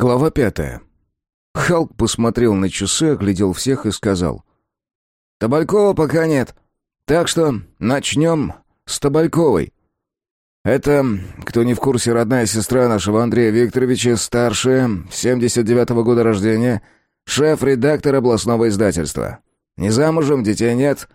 Глава пятая. Халк посмотрел на часы, оглядел всех и сказал. «Табалькова пока нет, так что начнем с Табальковой. Это, кто не в курсе, родная сестра нашего Андрея Викторовича, старшая, 79-го года рождения, шеф-редактор областного издательства. Не замужем, детей нет,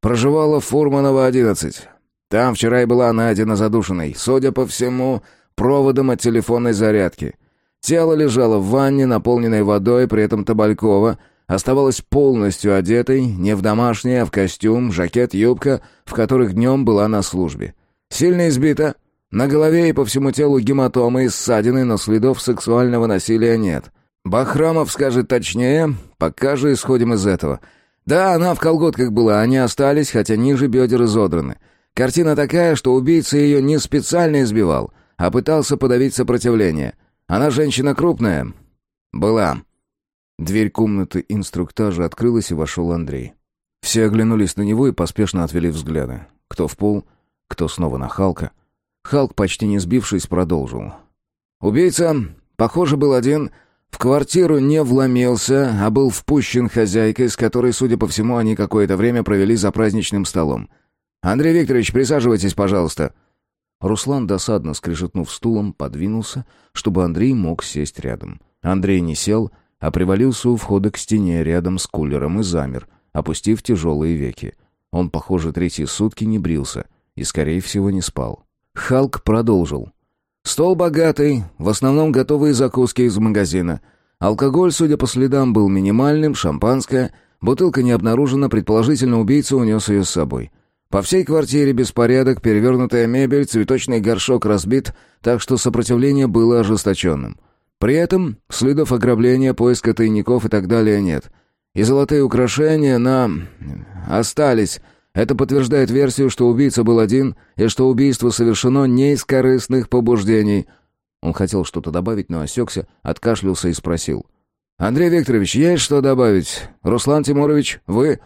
проживала в Фурманова, 11. Там вчера и была найдена задушенной, судя по всему, проводом от телефонной зарядки». Тело лежало в ванне, наполненной водой, при этом Табалькова оставалась полностью одетой, не в домашнее, а в костюм, жакет, юбка, в которых днем была на службе. Сильно избита. На голове и по всему телу гематомы и ссадины, но следов сексуального насилия нет. Бахрамов скажет точнее, пока же исходим из этого. Да, она в колготках была, они остались, хотя ниже бедер изодраны. Картина такая, что убийца ее не специально избивал, а пытался подавить сопротивление. Она женщина крупная. Была. Дверь комнаты инструктажа открылась, и вошел Андрей. Все оглянулись на него и поспешно отвели взгляды. Кто в пол, кто снова на Халка. Халк, почти не сбившись, продолжил. «Убийца, похоже, был один, в квартиру не вломился, а был впущен хозяйкой, с которой, судя по всему, они какое-то время провели за праздничным столом. Андрей Викторович, присаживайтесь, пожалуйста». Руслан, досадно скрежетнув стулом, подвинулся, чтобы Андрей мог сесть рядом. Андрей не сел, а привалился у входа к стене рядом с кулером и замер, опустив тяжелые веки. Он, похоже, третьи сутки не брился и, скорее всего, не спал. Халк продолжил. «Стол богатый, в основном готовые закуски из магазина. Алкоголь, судя по следам, был минимальным, шампанское. Бутылка не обнаружена, предположительно, убийца унес ее с собой. По всей квартире беспорядок, перевернутая мебель, цветочный горшок разбит, так что сопротивление было ожесточенным. При этом следов ограбления, поиска тайников и так далее нет. И золотые украшения на... остались. Это подтверждает версию, что убийца был один, и что убийство совершено не из корыстных побуждений. Он хотел что-то добавить, но осекся, откашлялся и спросил. «Андрей Викторович, есть что добавить? Руслан Тимурович, вы...»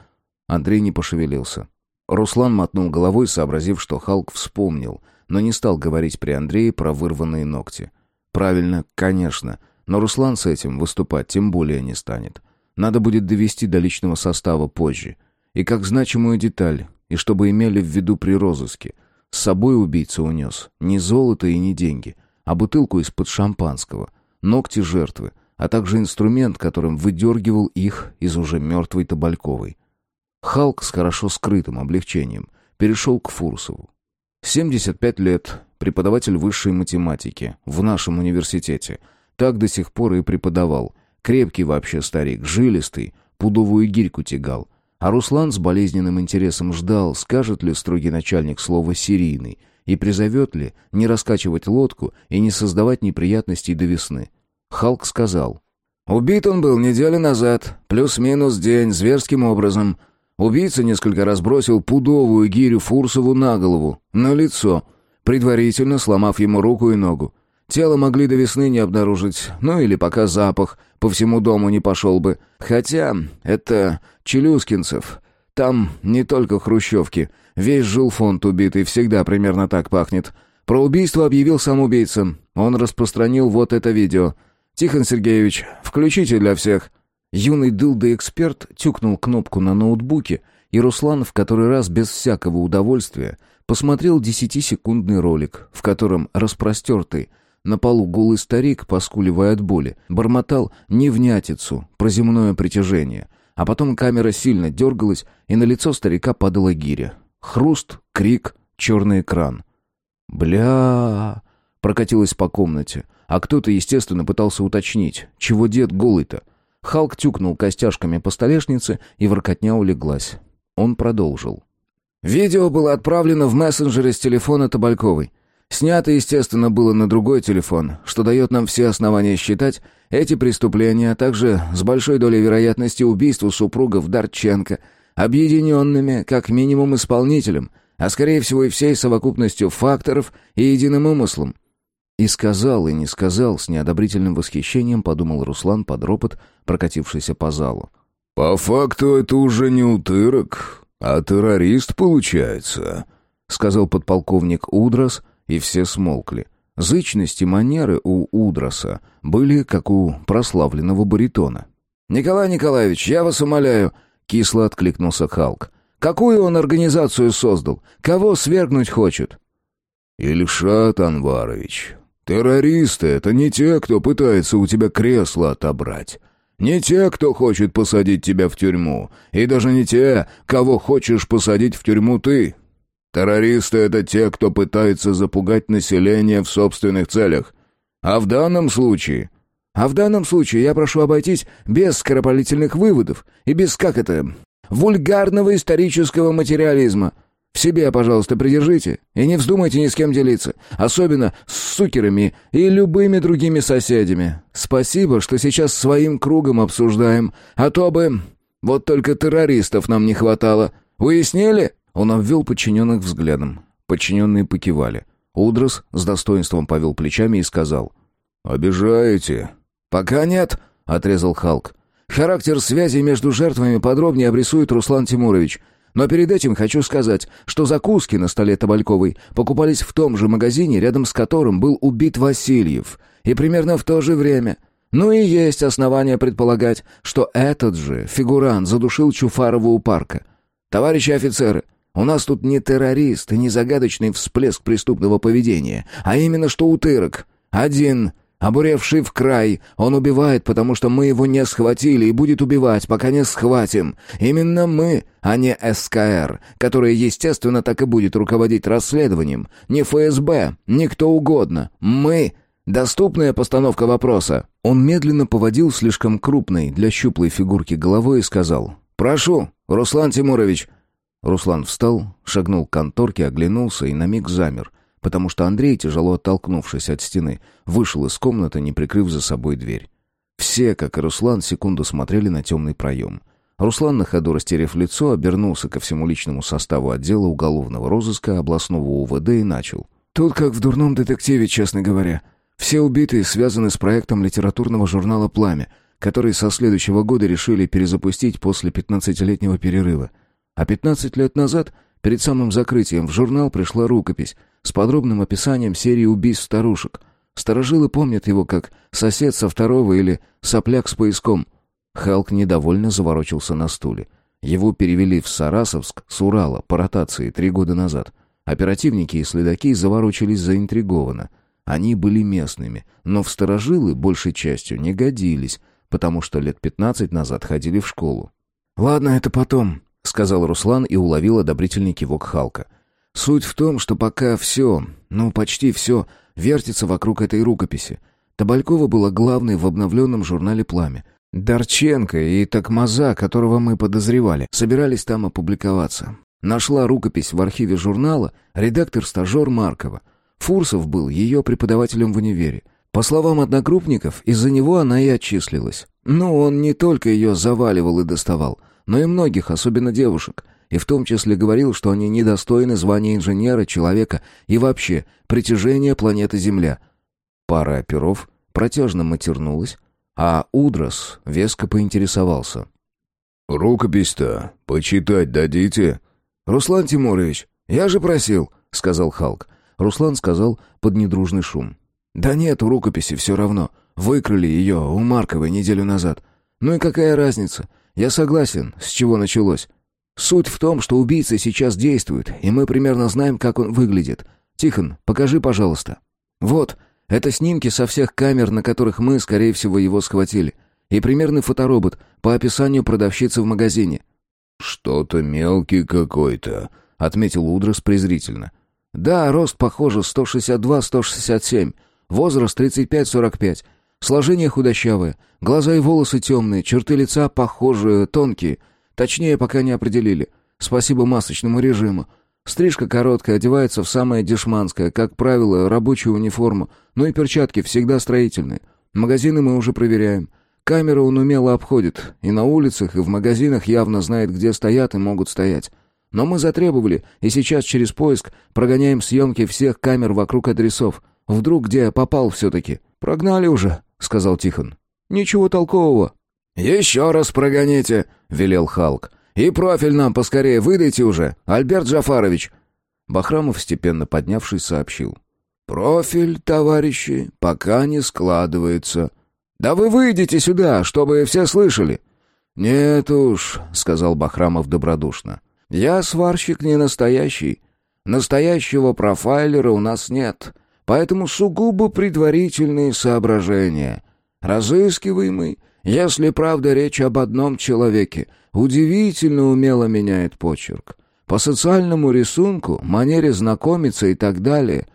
Андрей не пошевелился. Руслан мотнул головой, сообразив, что Халк вспомнил, но не стал говорить при Андрее про вырванные ногти. Правильно, конечно, но Руслан с этим выступать тем более не станет. Надо будет довести до личного состава позже. И как значимую деталь, и чтобы имели в виду при розыске. С собой убийца унес не золото и не деньги, а бутылку из-под шампанского, ногти жертвы, а также инструмент, которым выдергивал их из уже мертвой Табальковой. Халк с хорошо скрытым облегчением перешел к Фурсову. 75 лет, преподаватель высшей математики в нашем университете. Так до сих пор и преподавал. Крепкий вообще старик, жилистый, пудовую гирьку тягал. А Руслан с болезненным интересом ждал, скажет ли строгий начальник слово «серийный» и призовет ли не раскачивать лодку и не создавать неприятностей до весны. Халк сказал. «Убит он был неделю назад, плюс-минус день, зверским образом». Убийца несколько раз бросил пудовую гирю Фурсову на голову, на лицо, предварительно сломав ему руку и ногу. Тело могли до весны не обнаружить, ну или пока запах по всему дому не пошел бы. Хотя это Челюскинцев. Там не только хрущевки. Весь жилфонд убитый всегда примерно так пахнет. Про убийство объявил сам убийца. Он распространил вот это видео. «Тихон Сергеевич, включите для всех». Юный дылда-эксперт тюкнул кнопку на ноутбуке, и Руслан в который раз без всякого удовольствия посмотрел десятисекундный ролик, в котором распростертый на полу голый старик, поскуливая от боли, бормотал невнятицу про земное притяжение, а потом камера сильно дергалась, и на лицо старика падала гиря. Хруст, крик, черный экран. «Бля...» прокатилась по комнате, а кто-то, естественно, пытался уточнить, чего дед голый-то. Халк тюкнул костяшками по столешнице, и воркотня улеглась. Он продолжил. Видео было отправлено в мессенджере с телефона Табальковой. Снято, естественно, было на другой телефон, что дает нам все основания считать эти преступления, а также с большой долей вероятности убийства супругов Дарченко, объединенными как минимум исполнителем, а скорее всего и всей совокупностью факторов и единым умыслом. И сказал, и не сказал, с неодобрительным восхищением подумал Руслан под ропот, прокатившийся по залу. «По факту это уже не утырок, а террорист получается», — сказал подполковник Удрас, и все смолкли. Зычность и манеры у Удроса были как у прославленного баритона. «Николай Николаевич, я вас умоляю», — кисло откликнулся Халк. «Какую он организацию создал? Кого свергнуть хочет?» «Ильшат Анварович, террористы — это не те, кто пытается у тебя кресло отобрать. Не те, кто хочет посадить тебя в тюрьму, и даже не те, кого хочешь посадить в тюрьму ты. Террористы — это те, кто пытается запугать население в собственных целях. А в данном случае... А в данном случае я прошу обойтись без скоропалительных выводов и без, как это, вульгарного исторического материализма. В себе, пожалуйста, придержите и не вздумайте ни с кем делиться, особенно с сукерами и любыми другими соседями. Спасибо, что сейчас своим кругом обсуждаем, а то бы... Вот только террористов нам не хватало. Уяснили?» Он обвел подчиненных взглядом. Подчиненные покивали. Удрос с достоинством повел плечами и сказал. «Обижаете?» «Пока нет», — отрезал Халк. «Характер связи между жертвами подробнее обрисует Руслан Тимурович. Но перед этим хочу сказать, что закуски на столе Табальковой покупались в том же магазине, рядом с которым был убит Васильев, и примерно в то же время. Ну и есть основания предполагать, что этот же фигурант задушил Чуфарова у парка. Товарищи офицеры, у нас тут не террорист и не загадочный всплеск преступного поведения, а именно что утырок. Один, обуревший в край, он убивает, потому что мы его не схватили и будет убивать, пока не схватим. Именно мы, а не СКР, которая, естественно, так и будет руководить расследованием. Не ФСБ, не кто угодно. Мы Доступная постановка вопроса. Он медленно поводил слишком крупной для щуплой фигурки головой и сказал «Прошу, Руслан Тимурович, Руслан встал, шагнул к конторке, оглянулся и на миг замер, потому что Андрей, тяжело оттолкнувшись от стены, вышел из комнаты, не прикрыв за собой дверь. Все, как и Руслан, секунду смотрели на темный проем. Руслан, на ходу растерев лицо, обернулся ко всему личному составу отдела уголовного розыска областного УВД и начал. «Тут как в дурном детективе, честно говоря. Все убитые связаны с проектом литературного журнала «Пламя», который со следующего года решили перезапустить после пятнадцатилетнего перерыва. А 15 лет назад, перед самым закрытием, в журнал пришла рукопись с подробным описанием серии убийств старушек. Старожилы помнят его как «сосед со второго» или «сопляк с поиском». Халк недовольно заворочился на стуле. Его перевели в Сарасовск с Урала по ротации три года назад. Оперативники и следаки заворочились заинтригованно. Они были местными, но в старожилы большей частью не годились, потому что лет пятнадцать назад ходили в школу. «Ладно, это потом», — сказал Руслан и уловил одобрительный кивок Халка. «Суть в том, что пока все, ну почти все, вертится вокруг этой рукописи. Табалькова была главной в обновленном журнале «Пламя». Дарченко и Токмаза, которого мы подозревали, собирались там опубликоваться. Нашла рукопись в архиве журнала редактор-стажер Маркова. Фурсов был ее преподавателем в универе. По словам одногруппников, из-за него она и отчислилась. Но он не только ее заваливал и доставал — но и многих, особенно девушек, и в том числе говорил, что они недостойны звания инженера, человека и вообще притяжения планеты Земля. Пара оперов протяжно матернулась, а Удрос веско поинтересовался. «Рукопись-то почитать дадите?» «Руслан Тимурович, я же просил», — сказал Халк. Руслан сказал под недружный шум. «Да нет, у рукописи все равно. Выкрали ее у Марковой неделю назад. Ну и какая разница? Я согласен, с чего началось. Суть в том, что убийца сейчас действует, и мы примерно знаем, как он выглядит. Тихон, покажи, пожалуйста. Вот, это снимки со всех камер, на которых мы, скорее всего, его схватили. И примерный фоторобот по описанию продавщицы в магазине. «Что-то мелкий какой-то», — отметил Удрос презрительно. «Да, рост, похоже, 162-167, возраст 35-45, Сложение худощавое, глаза и волосы темные, черты лица похожие, тонкие. Точнее, пока не определили. Спасибо масочному режиму. Стрижка короткая, одевается в самое дешманское, как правило, рабочую униформу, ну и перчатки всегда строительные. Магазины мы уже проверяем. Камеры он умело обходит, и на улицах, и в магазинах явно знает, где стоят и могут стоять. Но мы затребовали, и сейчас через поиск прогоняем съемки всех камер вокруг адресов. Вдруг где попал все-таки. Прогнали уже, — сказал Тихон. «Ничего толкового». «Еще раз прогоните», — велел Халк. «И профиль нам поскорее выдайте уже, Альберт Джафарович». Бахрамов, степенно поднявшись, сообщил. Профиль, товарищи, пока не складывается. Да вы выйдите сюда, чтобы все слышали. Нет уж, сказал Бахрамов добродушно. Я сварщик не настоящий. Настоящего профайлера у нас нет, поэтому сугубо предварительные соображения. Разыскиваемый, если правда речь об одном человеке, удивительно умело меняет почерк. По социальному рисунку, манере знакомиться и так далее.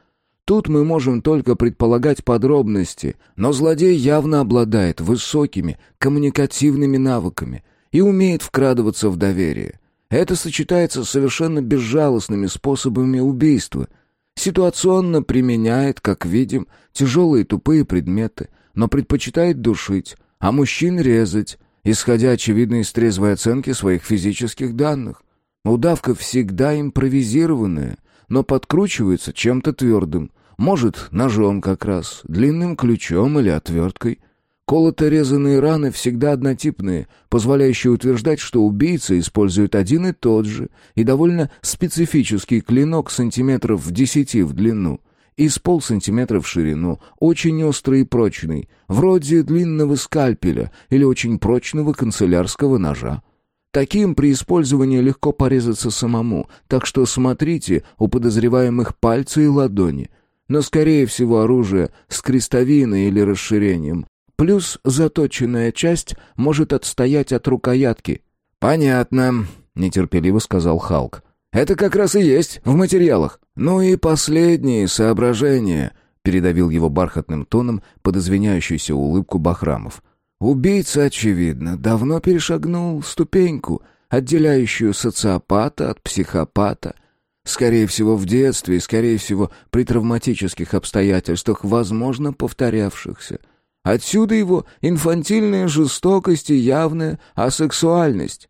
Тут мы можем только предполагать подробности, но злодей явно обладает высокими коммуникативными навыками и умеет вкрадываться в доверие. Это сочетается с совершенно безжалостными способами убийства. Ситуационно применяет, как видим, тяжелые тупые предметы, но предпочитает душить, а мужчин резать, исходя, очевидно, из трезвой оценки своих физических данных. Удавка всегда импровизированная, но подкручивается чем-то твердым. Может, ножом как раз, длинным ключом или отверткой. Колото-резанные раны всегда однотипные, позволяющие утверждать, что убийца использует один и тот же и довольно специфический клинок сантиметров в десяти в длину и с полсантиметра в ширину, очень острый и прочный, вроде длинного скальпеля или очень прочного канцелярского ножа. Таким при использовании легко порезаться самому, так что смотрите у подозреваемых пальцы и ладони. Но, скорее всего, оружие с крестовиной или расширением, Плюс заточенная часть может отстоять от рукоятки. «Понятно», — нетерпеливо сказал Халк. «Это как раз и есть в материалах. Ну и последние соображения», — передавил его бархатным тоном под извиняющуюся улыбку Бахрамов. «Убийца, очевидно, давно перешагнул ступеньку, отделяющую социопата от психопата». Скорее всего, в детстве и, скорее всего, при травматических обстоятельствах, возможно, повторявшихся. Отсюда его инфантильная жестокость и явная асексуальность.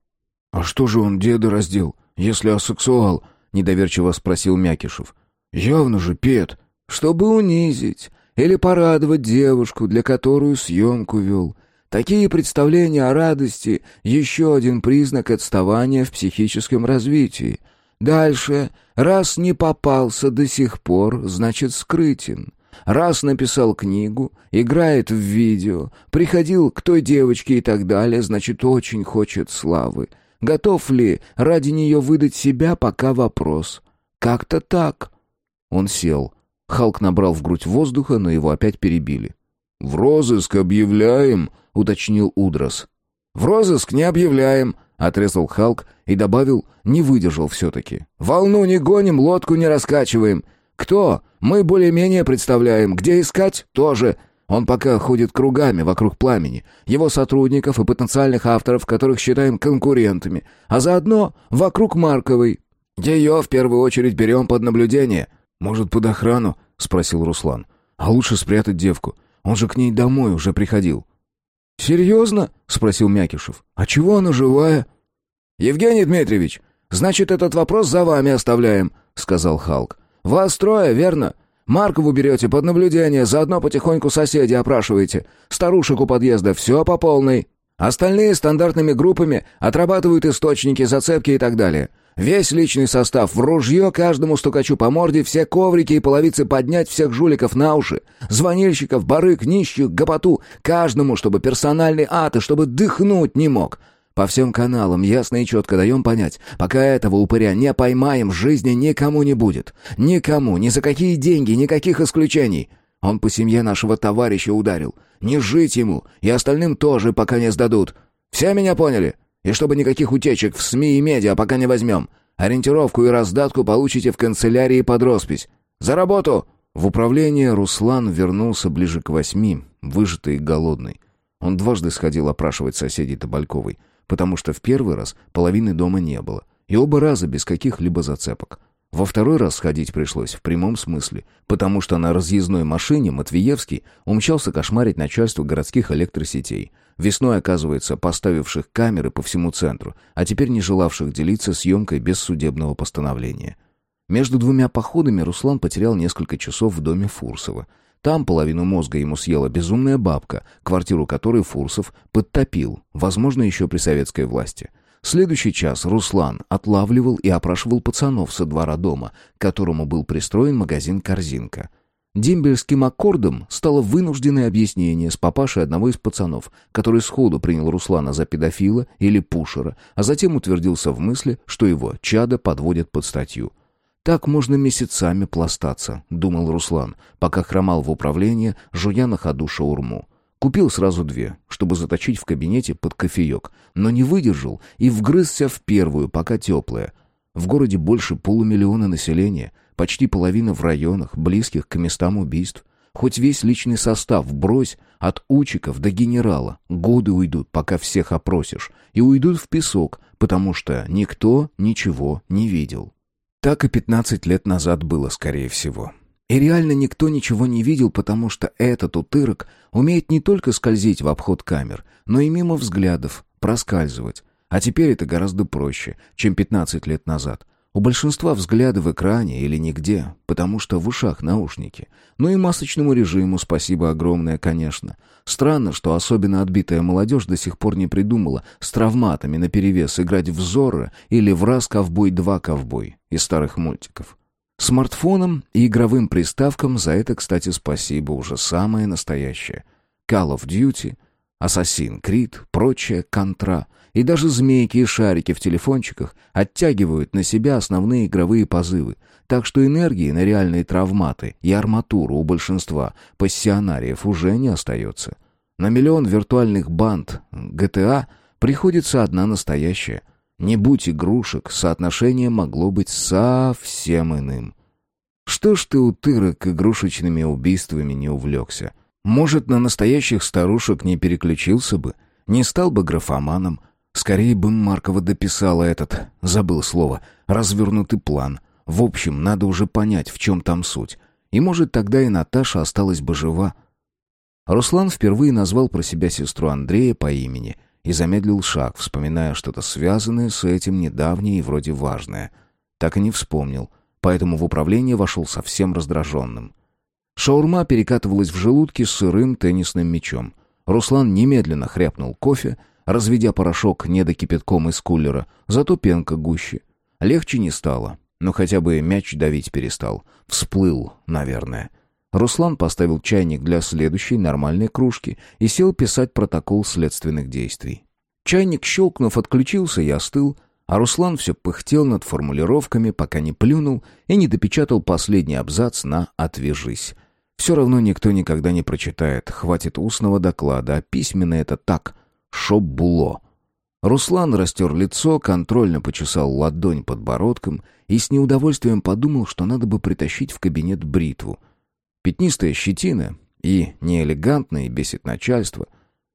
«А что же он деда раздел, если асексуал?» — недоверчиво спросил Мякишев. «Явно же пет, чтобы унизить или порадовать девушку, для которую съемку вел. Такие представления о радости — еще один признак отставания в психическом развитии. Дальше, раз не попался до сих пор, значит скрытен. Раз написал книгу, играет в видео, приходил к той девочке и так далее, значит, очень хочет славы. Готов ли ради нее выдать себя, пока вопрос. Как-то так. Он сел. Халк набрал в грудь воздуха, но его опять перебили. «В розыск объявляем», — уточнил Удрос. «В розыск не объявляем», — отрезал Халк и добавил, не выдержал все-таки. «Волну не гоним, лодку не раскачиваем. Кто? Мы более-менее представляем. Где искать? Тоже. Он пока ходит кругами вокруг пламени. Его сотрудников и потенциальных авторов, которых считаем конкурентами. А заодно вокруг Марковой. Ее в первую очередь берем под наблюдение. Может, под охрану? Спросил Руслан. А лучше спрятать девку. Он же к ней домой уже приходил. «Серьезно?» — спросил Мякишев. «А чего она живая?» «Евгений Дмитриевич, значит, этот вопрос за вами оставляем», — сказал Халк. «Вас трое, верно? Маркову берете под наблюдение, заодно потихоньку соседей опрашиваете. Старушек у подъезда, все по полной. Остальные стандартными группами отрабатывают источники, зацепки и так далее. Весь личный состав в ружье каждому стукачу по морде, все коврики и половицы поднять всех жуликов на уши. Звонильщиков, барык, нищих, гопоту. Каждому, чтобы персональный ад и чтобы дыхнуть не мог. По всем каналам ясно и четко даем понять, пока этого упыря не поймаем, жизни никому не будет. Никому, ни за какие деньги, никаких исключений. Он по семье нашего товарища ударил. Не жить ему, и остальным тоже пока не сдадут. Все меня поняли? И чтобы никаких утечек в СМИ и медиа пока не возьмем. Ориентировку и раздатку получите в канцелярии под роспись. За работу!» В управление Руслан вернулся ближе к восьми, выжатый и голодный. Он дважды сходил опрашивать соседей Табальковой потому что в первый раз половины дома не было, и оба раза без каких-либо зацепок. Во второй раз сходить пришлось в прямом смысле, потому что на разъездной машине Матвеевский умчался кошмарить начальство городских электросетей, весной, оказывается, поставивших камеры по всему центру, а теперь не желавших делиться съемкой без судебного постановления. Между двумя походами Руслан потерял несколько часов в доме Фурсова — там половину мозга ему съела безумная бабка, квартиру которой Фурсов подтопил, возможно, еще при советской власти. Следующий час Руслан отлавливал и опрашивал пацанов со двора дома, к которому был пристроен магазин «Корзинка». Дембельским аккордом стало вынужденное объяснение с папашей одного из пацанов, который сходу принял Руслана за педофила или пушера, а затем утвердился в мысли, что его чада подводят под статью. «Так можно месяцами пластаться», — думал Руслан, пока хромал в управление, жуя на ходу шаурму. Купил сразу две, чтобы заточить в кабинете под кофеек, но не выдержал и вгрызся в первую, пока теплая. В городе больше полумиллиона населения, почти половина в районах, близких к местам убийств. Хоть весь личный состав брось, от учиков до генерала. Годы уйдут, пока всех опросишь. И уйдут в песок, потому что никто ничего не видел. Так и пятнадцать лет назад было, скорее всего. И реально никто ничего не видел, потому что этот утырок умеет не только скользить в обход камер, но и мимо взглядов, проскальзывать. А теперь это гораздо проще, чем 15 лет назад. У большинства взгляды в экране или нигде, потому что в ушах наушники. Ну и масочному режиму спасибо огромное, конечно. Странно, что особенно отбитая молодежь до сих пор не придумала с травматами наперевес играть в Зорро или в «Раз ковбой, два ковбой» из старых мультиков. Смартфоном и игровым приставкам за это, кстати, спасибо, уже самое настоящее. Call of Duty, Assassin's Creed, прочее контра и даже змейки и шарики в телефончиках оттягивают на себя основные игровые позывы, так что энергии на реальные травматы и арматуру у большинства пассионариев уже не остается. На миллион виртуальных банд GTA приходится одна настоящая, не будь игрушек, соотношение могло быть совсем иным. Что ж ты, утырок, игрушечными убийствами не увлекся? Может, на настоящих старушек не переключился бы, не стал бы графоманом. Скорее бы Маркова дописала этот, забыл слово, развернутый план. В общем, надо уже понять, в чем там суть. И может, тогда и Наташа осталась бы жива. Руслан впервые назвал про себя сестру Андрея по имени — и замедлил шаг, вспоминая что-то связанное с этим недавнее и вроде важное. Так и не вспомнил, поэтому в управление вошел совсем раздраженным. Шаурма перекатывалась в желудке с сырым теннисным мячом. Руслан немедленно хряпнул кофе, разведя порошок недокипятком из кулера, зато пенка гуще. Легче не стало, но хотя бы мяч давить перестал. Всплыл, наверное. Руслан поставил чайник для следующей нормальной кружки и сел писать протокол следственных действий. Чайник, щелкнув, отключился и остыл, а Руслан все пыхтел над формулировками, пока не плюнул и не допечатал последний абзац на «отвяжись». Все равно никто никогда не прочитает, хватит устного доклада, а письменно это так, шоп було. Руслан растер лицо, контрольно почесал ладонь подбородком и с неудовольствием подумал, что надо бы притащить в кабинет бритву — Пятнистая щетина и неэлегантно и бесит начальство.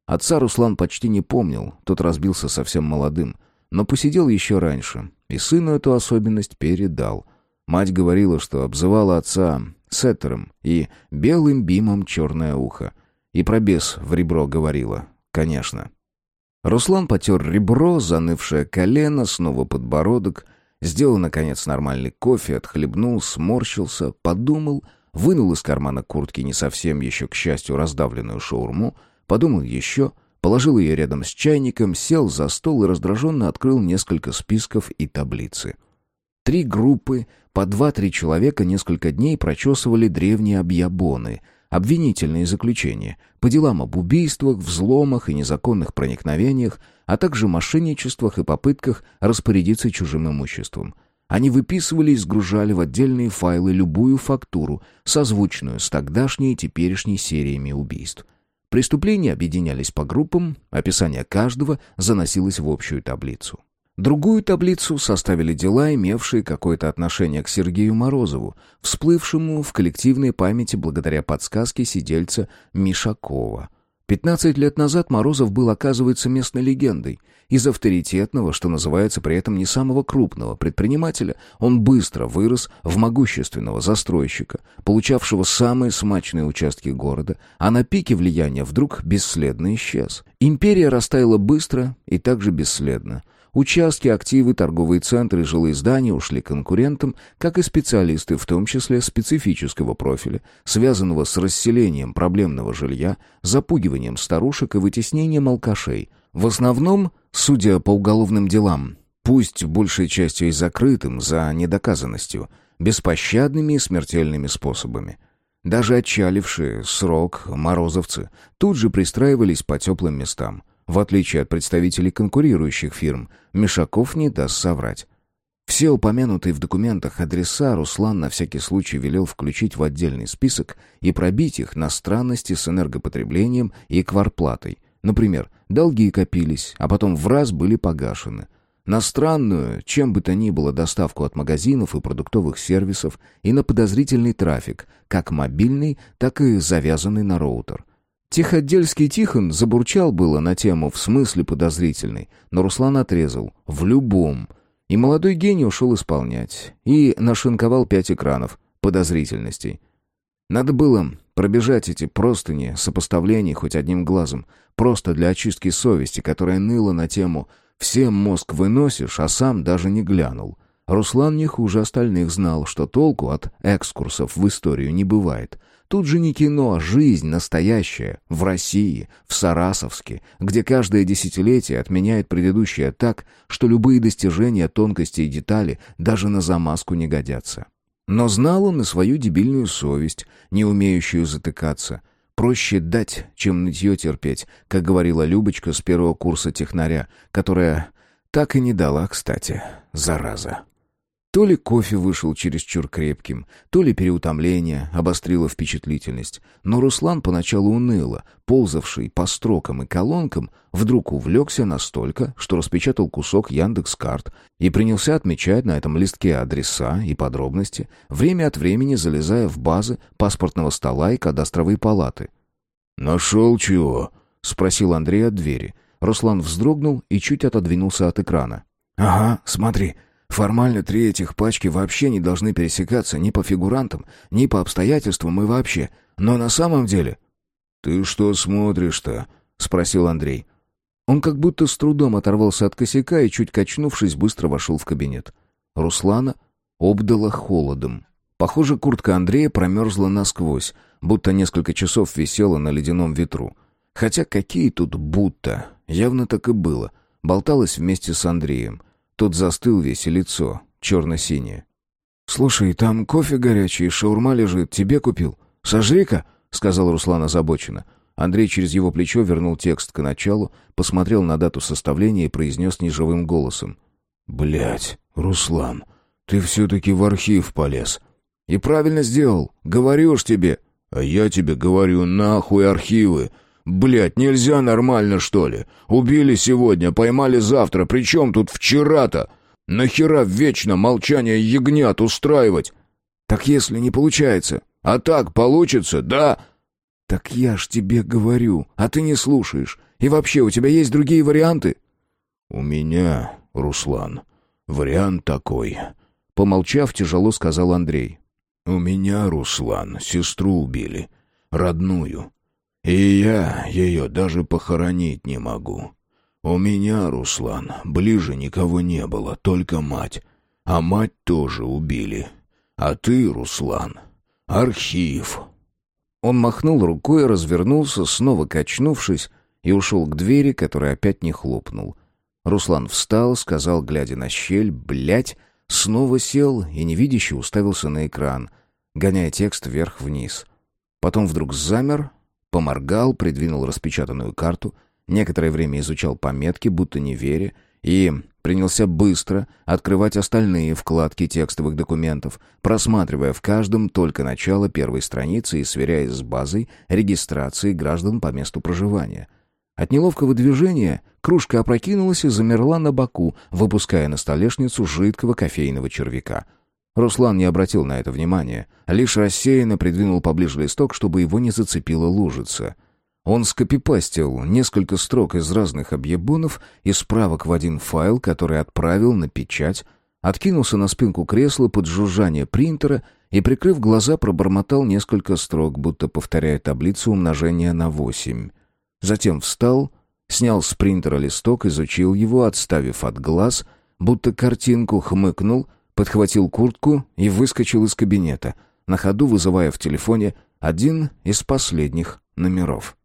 Отца Руслан почти не помнил, тот разбился совсем молодым, но посидел еще раньше, и сыну эту особенность передал. Мать говорила, что обзывала отца сеттером и белым бимом черное ухо. И про бес в ребро говорила, конечно. Руслан потер ребро, занывшее колено, снова подбородок, сделал, наконец, нормальный кофе, отхлебнул, сморщился, подумал — вынул из кармана куртки не совсем еще, к счастью, раздавленную шаурму, подумал еще, положил ее рядом с чайником, сел за стол и раздраженно открыл несколько списков и таблицы. Три группы, по два-три человека несколько дней прочесывали древние объябоны, обвинительные заключения, по делам об убийствах, взломах и незаконных проникновениях, а также мошенничествах и попытках распорядиться чужим имуществом. Они выписывали и сгружали в отдельные файлы любую фактуру, созвучную с тогдашней и теперешней сериями убийств. Преступления объединялись по группам, описание каждого заносилось в общую таблицу. Другую таблицу составили дела, имевшие какое-то отношение к Сергею Морозову, всплывшему в коллективной памяти благодаря подсказке сидельца Мишакова. Пятнадцать лет назад Морозов был, оказывается, местной легендой. Из авторитетного, что называется при этом не самого крупного предпринимателя, он быстро вырос в могущественного застройщика, получавшего самые смачные участки города, а на пике влияния вдруг бесследно исчез. Империя растаяла быстро и также бесследно. Участки, активы, торговые центры жилые здания ушли конкурентам, как и специалисты, в том числе специфического профиля, связанного с расселением проблемного жилья, запугиванием старушек и вытеснением алкашей. В основном, судя по уголовным делам, пусть большей частью и закрытым за недоказанностью, беспощадными и смертельными способами. Даже отчалившие срок морозовцы тут же пристраивались по теплым местам. В отличие от представителей конкурирующих фирм, Мишаков не даст соврать. Все упомянутые в документах адреса Руслан на всякий случай велел включить в отдельный список и пробить их на странности с энергопотреблением и кварплатой. Например, долги копились, а потом в раз были погашены. На странную, чем бы то ни было, доставку от магазинов и продуктовых сервисов и на подозрительный трафик, как мобильный, так и завязанный на роутер. Тиходельский Тихон забурчал было на тему «в смысле подозрительный», но Руслан отрезал «в любом». И молодой гений ушел исполнять. И нашинковал пять экранов подозрительностей. Надо было пробежать эти простыни сопоставлений хоть одним глазом, просто для очистки совести, которая ныла на тему Всем мозг выносишь, а сам даже не глянул. Руслан не хуже остальных знал, что толку от экскурсов в историю не бывает. Тут же не кино, а жизнь настоящая, в России, в Сарасовске, где каждое десятилетие отменяет предыдущее так, что любые достижения, тонкости и детали даже на замазку не годятся. Но знал он и свою дебильную совесть, не умеющую затыкаться — Проще дать, чем нытье терпеть, как говорила Любочка с первого курса технаря, которая так и не дала, кстати, зараза. То ли кофе вышел чересчур крепким, то ли переутомление обострило впечатлительность. Но Руслан поначалу уныло, ползавший по строкам и колонкам, вдруг увлекся настолько, что распечатал кусок Яндекс.Карт и принялся отмечать на этом листке адреса и подробности, время от времени залезая в базы паспортного стола и кадастровой палаты. «Нашел чего?» — спросил Андрей от двери. Руслан вздрогнул и чуть отодвинулся от экрана. «Ага, смотри». Формально три этих пачки вообще не должны пересекаться ни по фигурантам, ни по обстоятельствам и вообще. Но на самом деле... «Ты что смотришь-то?» — спросил Андрей. Он как будто с трудом оторвался от косяка и, чуть качнувшись, быстро вошел в кабинет. Руслана обдала холодом. Похоже, куртка Андрея промерзла насквозь, будто несколько часов висела на ледяном ветру. Хотя какие тут будто, явно так и было. Болталась вместе с Андреем — тот застыл весь и лицо, черно-синее. «Слушай, там кофе горячий, шаурма лежит, тебе купил. Сожри-ка», — сказал Руслан озабоченно. Андрей через его плечо вернул текст к началу, посмотрел на дату составления и произнес неживым голосом. «Блядь, Руслан, ты все-таки в архив полез». «И правильно сделал. Говорю ж тебе». «А я тебе говорю, нахуй архивы. Блять, нельзя нормально, что ли? Убили сегодня, поймали завтра, причем тут вчера-то? Нахера вечно молчание ягнят устраивать? Так если не получается? А так получится, да? Так я ж тебе говорю, а ты не слушаешь. И вообще, у тебя есть другие варианты? У меня, Руслан, вариант такой. Помолчав, тяжело сказал Андрей. У меня, Руслан, сестру убили. Родную. И я ее даже похоронить не могу. У меня, Руслан, ближе никого не было, только мать. А мать тоже убили. А ты, Руслан, архив». Он махнул рукой, развернулся, снова качнувшись, и ушел к двери, которая опять не хлопнул. Руслан встал, сказал, глядя на щель, «блядь», снова сел и невидяще уставился на экран, гоняя текст вверх-вниз. Потом вдруг замер, Поморгал, придвинул распечатанную карту, некоторое время изучал пометки, будто не веря, и принялся быстро открывать остальные вкладки текстовых документов, просматривая в каждом только начало первой страницы и сверяясь с базой регистрации граждан по месту проживания. От неловкого движения кружка опрокинулась и замерла на боку, выпуская на столешницу жидкого кофейного червяка — Руслан не обратил на это внимания, лишь рассеянно придвинул поближе листок, чтобы его не зацепила лужица. Он скопипастил несколько строк из разных объебунов и справок в один файл, который отправил на печать, откинулся на спинку кресла под жужжание принтера и, прикрыв глаза, пробормотал несколько строк, будто повторяя таблицу умножения на восемь. Затем встал, снял с принтера листок, изучил его, отставив от глаз, будто картинку хмыкнул — подхватил куртку и выскочил из кабинета, на ходу вызывая в телефоне один из последних номеров.